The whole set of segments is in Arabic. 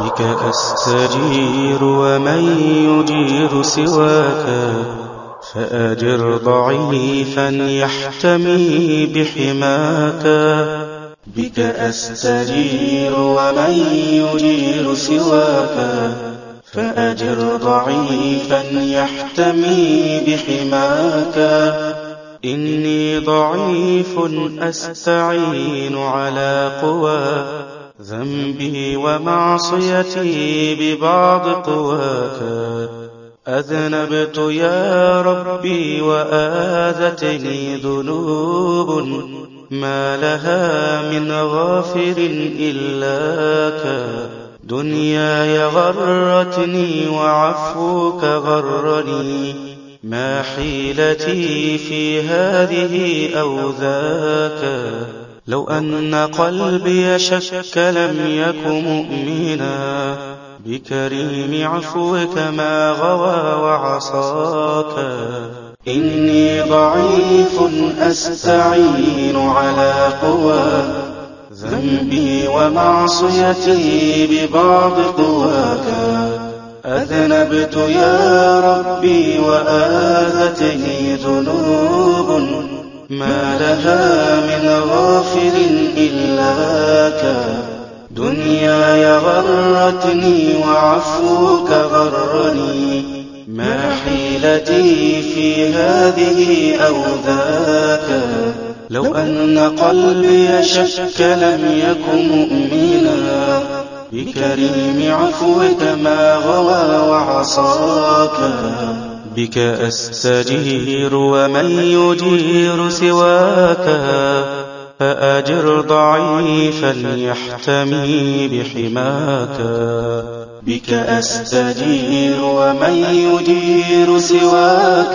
بك أستجير ومن يجير سواك فأجر ضعيفا يحتمي بحماك. بك أستجير ومن يجير سواك فأجر ضعيفا يحتمي بحماك. إني ضعيف أستعين على قوى ذنبي ومعصيتي ببعض قواك. أذنبت يا ربي وآذتني ذنوب ما لها من غافر إلاك دنياي غرتني وعفوك غرني. ما حيلتي في هذه أو ذاك لو أن قلبي شك لم يك مؤمنا. بكريم عفوك ما غوى وعصاك. إني ضعيف أستعين على قوى. ذنبي ومعصيتي ببعض قواك. أذنبت يا ربي وآذتني ذنوب. ما لها من غافل إلاك دنياي غرتني وعفوك غرني. ما حيلتي في هذه أو ذاك. لو أن قلبي شك لم يك مؤمنا. بكريم عفوك ما غوى وعصاك. بك أستجير ومن يجير سواك فأجر ضعيفا يحتمي بحماك. بك أستجير ومن يجير سواك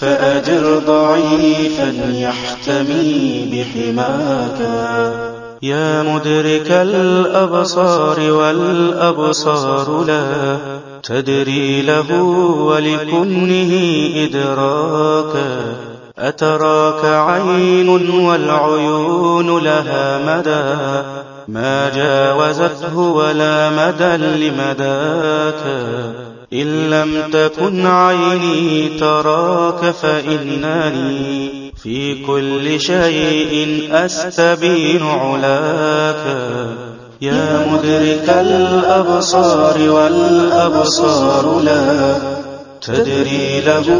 فأجر ضعيفا يحتمي بحماك. يا مدرك الأبصار والأبصار لا تدري له ولكنه إدراكا أتراك عين والعيون لها مدى ما جاوزته ولا مدى لمداك. إن لم تكن عيني تراك فإنني في كل شيء أستبين علاك. يا مدرك الأبصار والأبصار لا تدري له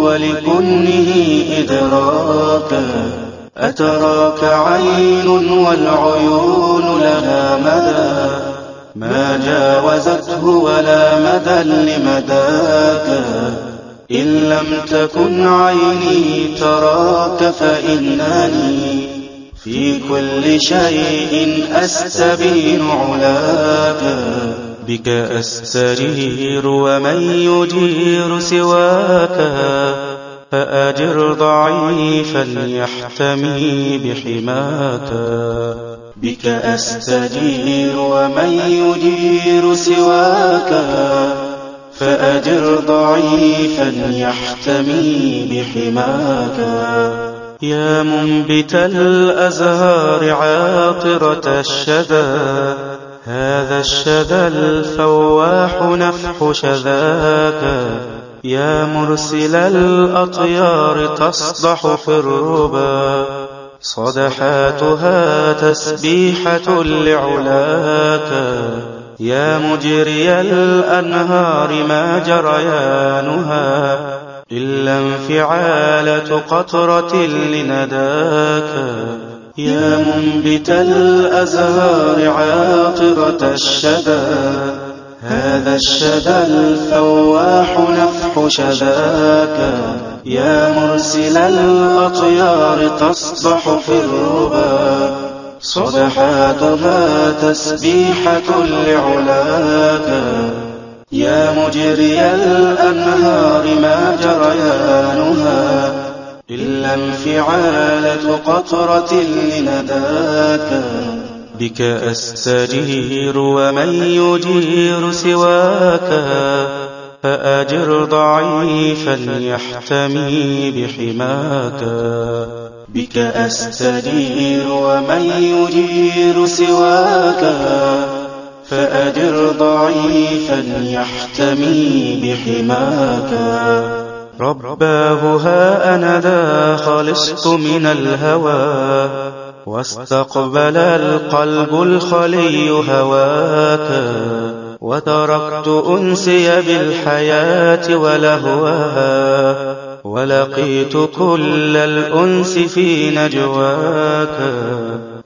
ولكنه إدراكا أتراك عين والعيون لها مدى. ما جاوزته ولا مدى لمداك. إن لم تكن عيني تراك فإنني في كل شيء أستبين علاك بك أستجير ومن يجير سواك فأجر ضعيفا يحتمي بحماك. بك أستجير ومن يجير سواك فأجر ضعيفا يحتمي بحماك. يا منبت الأزهار عاطرة الشذا. هذا الشذا الفواح نفح شذاك. يا مرسل الأطيار تصدح في الربا. صدحاتها تسبيحة لعلاك. يا مجري الأنهار ما جريانها. إلا انفعالة قطرة لنداك. يا منبت الأزهار عاطرة الشدى. هذا الشدى الفواح نفح شذاك. يا مرسل الأطيار تصدح في الربا. صدحاتها تسبيحة لعلاك. يا مجري الأنهار ما جريانها إلا انفعالة قطرة لنداك بك أستجير ومن يجير سواك فأجر ضعيفا يحتمي بحماك بك أستجير ومن يجير سواك فأجر ضعيفا يحتمي بحماك. رباه ها أنا ذا خلصت من الهوى واستقبل القلب الخلي هواك. وتركت أنسي بالحياة ولهواها ولقيت كل الأنس في نجواك.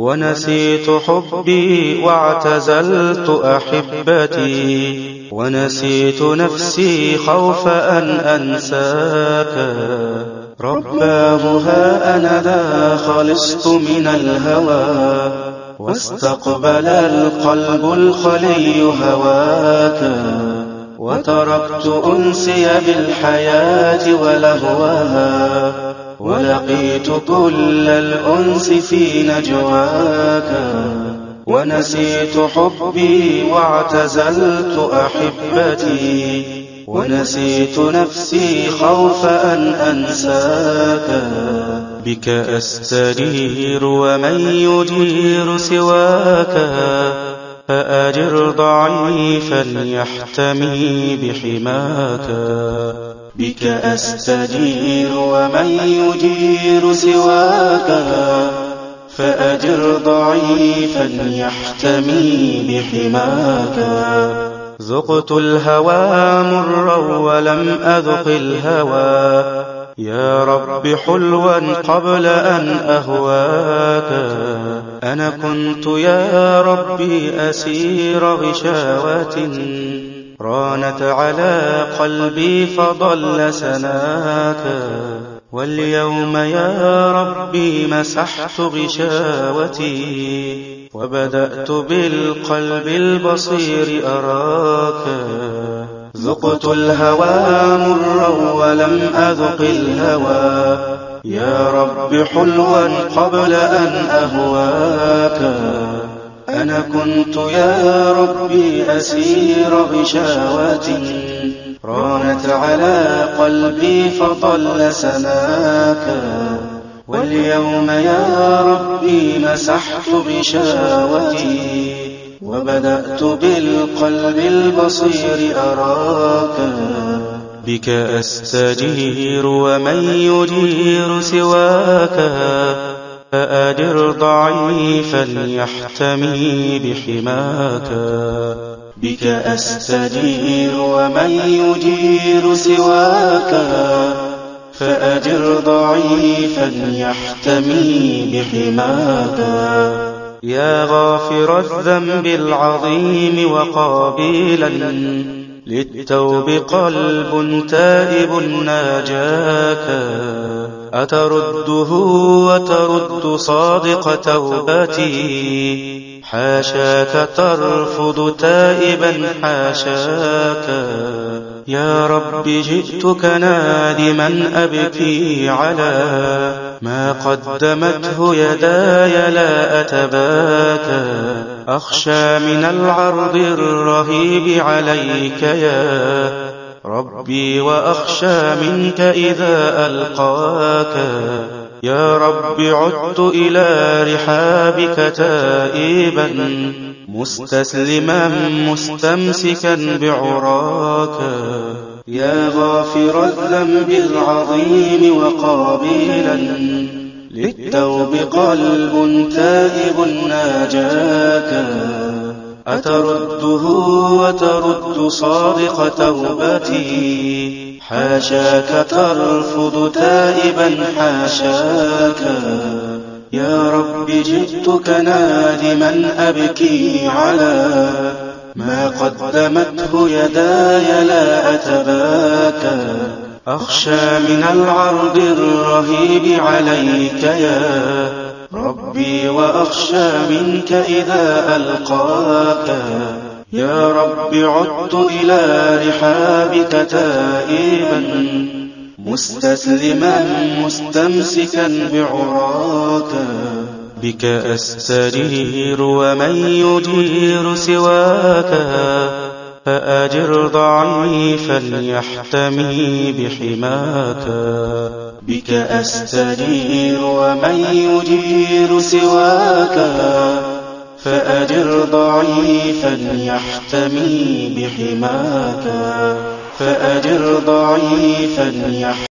ونسيت حبي واعتزلت أحبتي. ونسيت نفسي خوف أن أنساك. رباه ها أنا ذا خلصت من الهوى. واستقبل القلب الخلي هواك. وتركت أنسي بالحياة ولهواها. ولقيت كل الأنس في نجواك ونسيت حبي واعتزلت أحبتي ونسيت نفسي خوف أن أنساك. بك أسترير ومن يجير سواك. فأجر ضعيفا يحتمي بحماك. بك أستجير ومن يجير سواك. فأجر ضعيفا يحتمي بحماك. ذقت الهوى مرا ولم أذق الهوى. يا رب حلوا قبل أن أهواك. أنا كنت يا ربي أسير غشاوة رانت على قلبي فضل سناك واليوم يا ربي مسحت غشاوتي وبدأت بالقلب البصير أراك. ذقت الهوى مرا ولم أذق الهوى. يا رب حلوا قبل أن أهواك. أنا كنت يا ربي أسير غشاوة رانت على قلبي فضل سناك واليوم يا ربي مسحت غشاوتي وبدأت بالقلب البصير أراك. بك أستجير ومن يجير سواك فأجر ضعيفا يحتمي بحماك. بك أستجير ومن يجير سواك فأجر ضعيفا يحتمي بحماك. يا غافر الذنب العظيم وقابلا للتوب قلب تائب ناجاك. أترده وترد صادق توبتي. حاشاك ترفض تائبا حاشاك. يا رب جئتك نادما أبكي على ما قدمته يداي لا أتباك أخشى من العرض الرهيب عليك يا ربي وأخشى منك إذا ألقاك. يا رب عدت إلى رحابك تائبا مستسلما مستمسكا بعراك. يا غافر الذنب العظيم وقابلا للتوب قلب تائب ناجاك. أترده وترد صادق توبتي. حاشاك ترفض تائبا حاشاك. يا رب جئتك نادما أبكي على. ما قدمته يداي لا أتباكى. أخشى من العرض الرهيب عليك يا ربي وأخشى منك إذا ألقاك. يا رب عدت إلى رحابك تائبا مستسلما مستمسكا بعراك. بك أستجير ومن يجير سواك. فأجر ضعيفا يحتمي بحماك. بك أستجير ومن يجير سواك. فأجر ضعيفا يحتمي بحماك. فأجر ضعيفا يحتمي